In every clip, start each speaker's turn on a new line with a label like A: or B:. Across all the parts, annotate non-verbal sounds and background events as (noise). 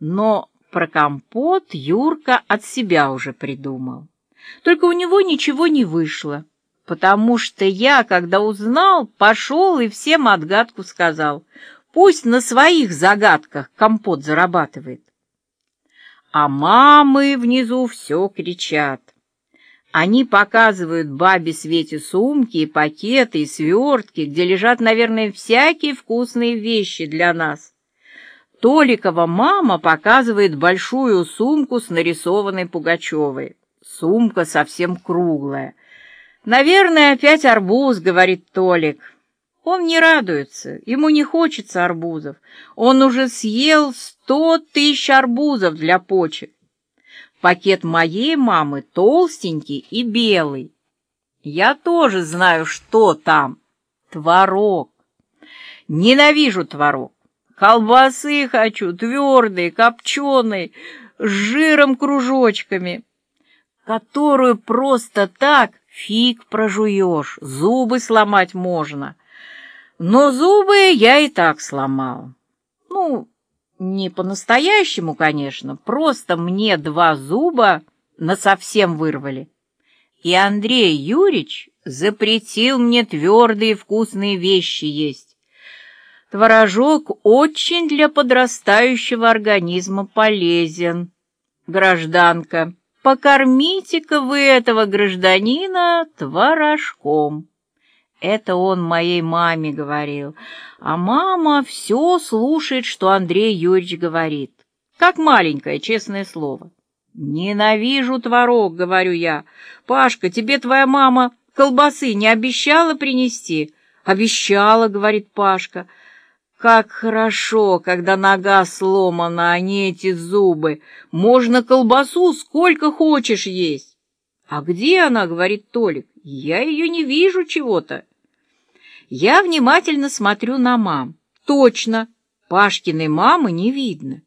A: Но про компот Юрка от себя уже придумал. Только у него ничего не вышло, потому что я, когда узнал, пошел и всем отгадку сказал. Пусть на своих загадках компот зарабатывает. А мамы внизу все кричат. Они показывают бабе Свете сумки и пакеты и свертки, где лежат, наверное, всякие вкусные вещи для нас. Толикова мама показывает большую сумку с нарисованной Пугачевой. Сумка совсем круглая. «Наверное, опять арбуз», — говорит Толик. Он не радуется, ему не хочется арбузов. Он уже съел сто тысяч арбузов для почек. Пакет моей мамы толстенький и белый. Я тоже знаю, что там. Творог. Ненавижу творог. Колбасы хочу, твердые, копченые, с жиром кружочками, которую просто так фиг прожуешь, зубы сломать можно. Но зубы я и так сломал. Ну, не по-настоящему, конечно, просто мне два зуба насовсем вырвали. И Андрей Юрьевич запретил мне твердые вкусные вещи есть. Творожок очень для подрастающего организма полезен. Гражданка, покормите-ка вы этого гражданина творожком. Это он моей маме говорил. А мама все слушает, что Андрей Юрьевич говорит. Как маленькое, честное слово. «Ненавижу творог», — говорю я. «Пашка, тебе твоя мама колбасы не обещала принести?» «Обещала», — говорит Пашка. «Как хорошо, когда нога сломана, а не эти зубы. Можно колбасу сколько хочешь есть». «А где она?» — говорит Толик. «Я ее не вижу чего-то». Я внимательно смотрю на мам. Точно, Пашкиной мамы не видно.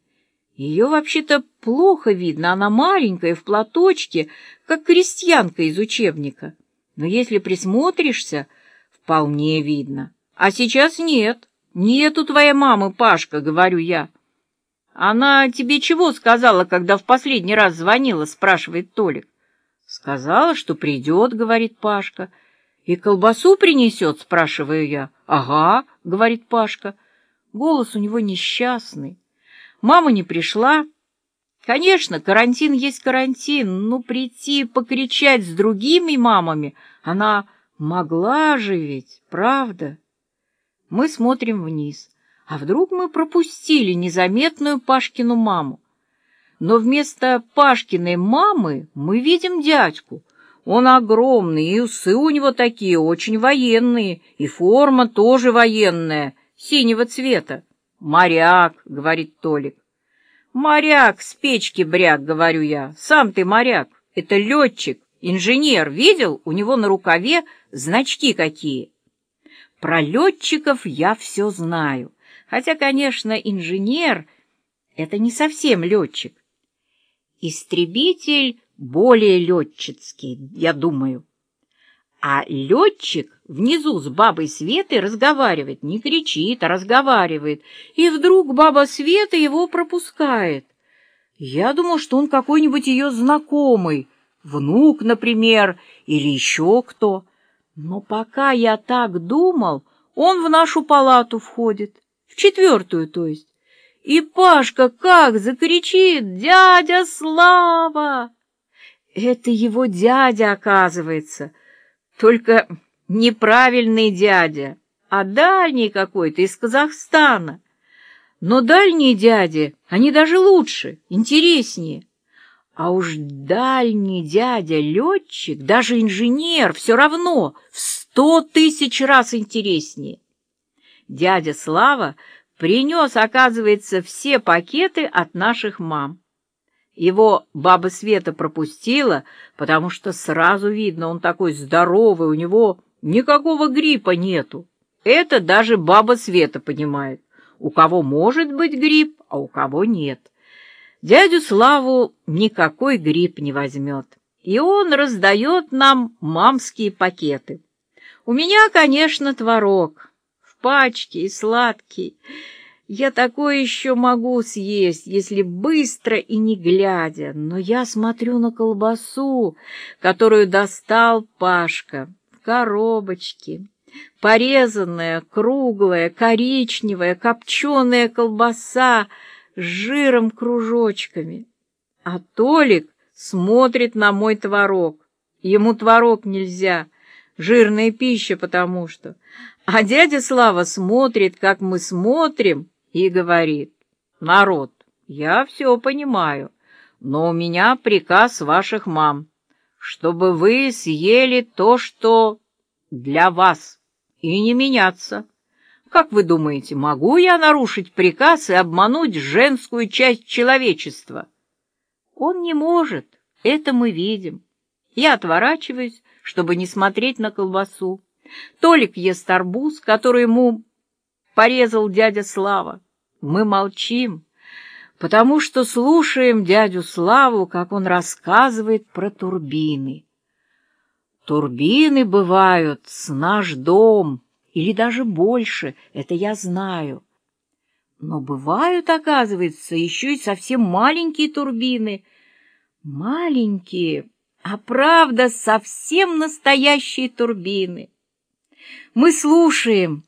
A: Ее вообще-то плохо видно, она маленькая, в платочке, как крестьянка из учебника. Но если присмотришься, вполне видно. А сейчас нет, нету твоей мамы, Пашка, говорю я. Она тебе чего сказала, когда в последний раз звонила, спрашивает Толик. Сказала, что придет, говорит Пашка. «И колбасу принесет?» — спрашиваю я. «Ага», — говорит Пашка. Голос у него несчастный. Мама не пришла. Конечно, карантин есть карантин, но прийти покричать с другими мамами она могла же ведь, правда? Мы смотрим вниз. А вдруг мы пропустили незаметную Пашкину маму? Но вместо Пашкиной мамы мы видим дядьку — он огромный, и усы у него такие, очень военные, и форма тоже военная, синего цвета. «Моряк», — говорит Толик. «Моряк, с печки бряк», — говорю я. «Сам ты моряк, это летчик, инженер. Видел, у него на рукаве значки какие». Про летчиков я все знаю, хотя, конечно, инженер — это не совсем летчик. Истребитель более летчицкий, я думаю. А летчик внизу с бабой Светой разговаривает, не кричит, а разговаривает, и вдруг баба Света его пропускает. Я думал, что он какой-нибудь ее знакомый, внук, например, или еще кто. Но пока я так думал, он в нашу палату входит, в четвертую, то есть. И Пашка как закричит «Дядя Слава!» Это его дядя, оказывается. Только неправильный дядя, а дальний какой-то из Казахстана. Но дальние дяди, они даже лучше, интереснее. А уж дальний дядя-летчик, даже инженер, все равно в сто тысяч раз интереснее. Дядя Слава принес, оказывается, все пакеты от наших мам. Его баба Света пропустила, потому что сразу видно, он такой здоровый, у него никакого гриппа нету. Это даже баба Света понимает. У кого может быть грипп, а у кого нет. Дядю Славу никакой грипп не возьмет, и он раздает нам мамские пакеты. У меня, конечно, творог в пачке и сладкий. Я такое еще могу съесть, если быстро и не глядя, но я смотрю на колбасу, которую достал Пашка в коробочке. Порезанная, круглая, коричневая, копченая колбаса с жиром кружочками. А Толик смотрит на мой творог. Ему творог нельзя, жирная пища потому что. А дядя Слава смотрит, как мы смотрим, и говорит, «Народ, я все понимаю, но у меня приказ ваших мам, чтобы вы съели то, что для вас, и не меняться. Как вы думаете, могу я нарушить приказ и обмануть женскую часть человечества?» Он не может, это мы видим. Я отворачиваюсь, чтобы не смотреть на колбасу. Толик ест арбуз, который ему порезал дядя Слава. Мы молчим, потому что слушаем дядю Славу, как он рассказывает про турбины. Турбины бывают с наш дом, или даже больше, это я знаю. Но бывают, оказывается, еще и совсем маленькие турбины. Маленькие, а правда, совсем настоящие турбины. Мы слушаем,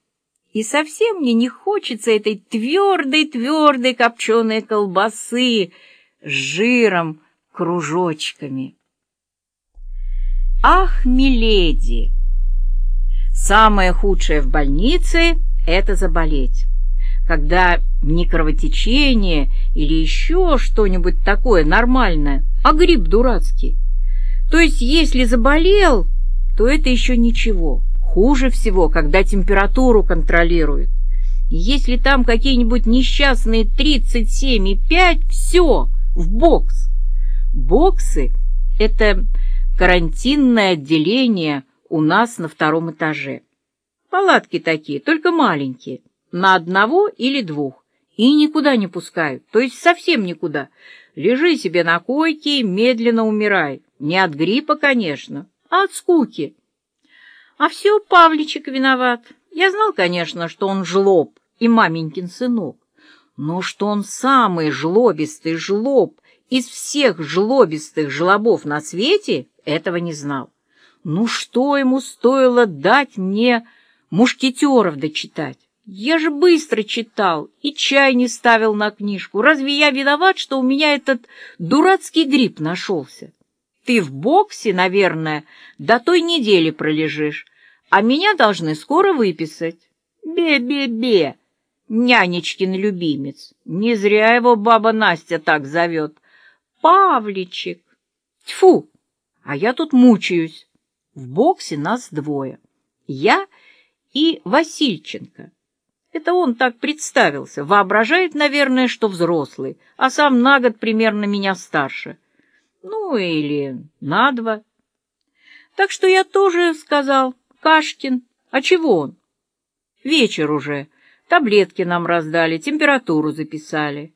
A: и совсем мне не хочется этой твердой-твердой копченой колбасы с жиром кружочками. Ах, миледи! Самое худшее в больнице — это заболеть. Когда не кровотечение или еще что-нибудь такое нормальное, а грипп дурацкий. То есть, если заболел, то это еще ничего. Хуже всего, когда температуру контролируют. Если там какие-нибудь несчастные 37,5, все, в бокс. Боксы — это карантинное отделение у нас на втором этаже. Палатки такие, только маленькие, на одного или двух, и никуда не пускают, то есть совсем никуда. Лежи себе на койке и медленно умирай. Не от гриппа, конечно, а от скуки. А все Павличек виноват. Я знал, конечно, что он жлоб и маменькин сынок, но что он самый жлобистый жлоб из всех жлобистых жлобов на свете, этого не знал. Ну что ему стоило дать мне мушкетеров дочитать? Я же быстро читал и чай не ставил на книжку. Разве я виноват, что у меня этот дурацкий грипп нашелся? Ты в боксе, наверное, до той недели пролежишь, а меня должны скоро выписать. Бе-бе-бе, нянечкин любимец. Не зря его баба Настя так зовет. Павличек. Тьфу, а я тут мучаюсь. В боксе нас двое. Я и Васильченко. Это он так представился, воображает, наверное, что взрослый, а сам на год примерно меня старше. Ну, или на два. Так что я тоже сказал, Кашкин. А чего он? Вечер уже. Таблетки нам раздали, температуру записали.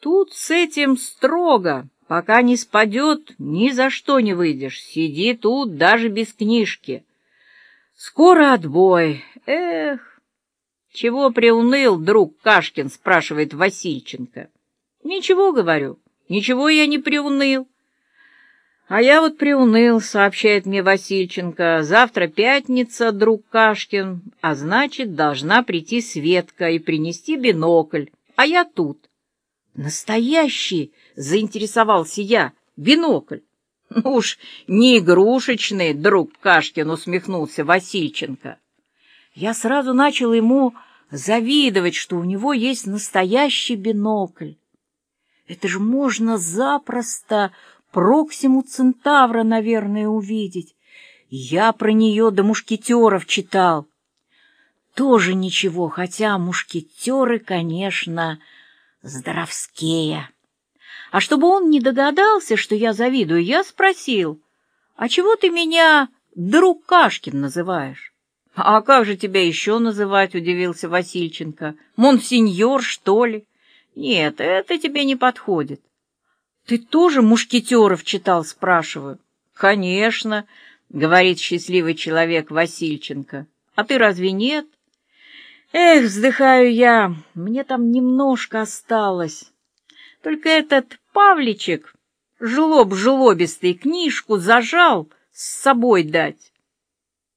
A: Тут с этим строго. Пока не спадет, ни за что не выйдешь. Сиди тут даже без книжки. Скоро отбой. Эх, чего приуныл, друг Кашкин, спрашивает Васильченко. Ничего, говорю, ничего я не приуныл. «А я вот приуныл», — сообщает мне Васильченко. «Завтра пятница, друг Кашкин, а значит, должна прийти Светка и принести бинокль, а я тут». «Настоящий?» — заинтересовался я. «Бинокль». (laughs) «Ну уж не игрушечный, друг Кашкин», — усмехнулся Васильченко. Я сразу начал ему завидовать, что у него есть настоящий бинокль. Это же можно запросто Проксиму Центавра, наверное, увидеть. Я про нее до мушкетеров читал. Тоже ничего, хотя мушкетеры, конечно, здоровские. А чтобы он не догадался, что я завидую, я спросил, «А чего ты меня друг Кашкин называешь?» «А как же тебя еще называть?» — удивился Васильченко. «Монсеньор, что ли?» «Нет, это тебе не подходит». «Ты тоже мушкетеров читал?» — спрашиваю. «Конечно», — говорит счастливый человек Васильченко. «А ты разве нет?» Эх, вздыхаю я, мне там немножко осталось. Только этот Павличек, жлоб жлобистый, книжку зажал с собой дать.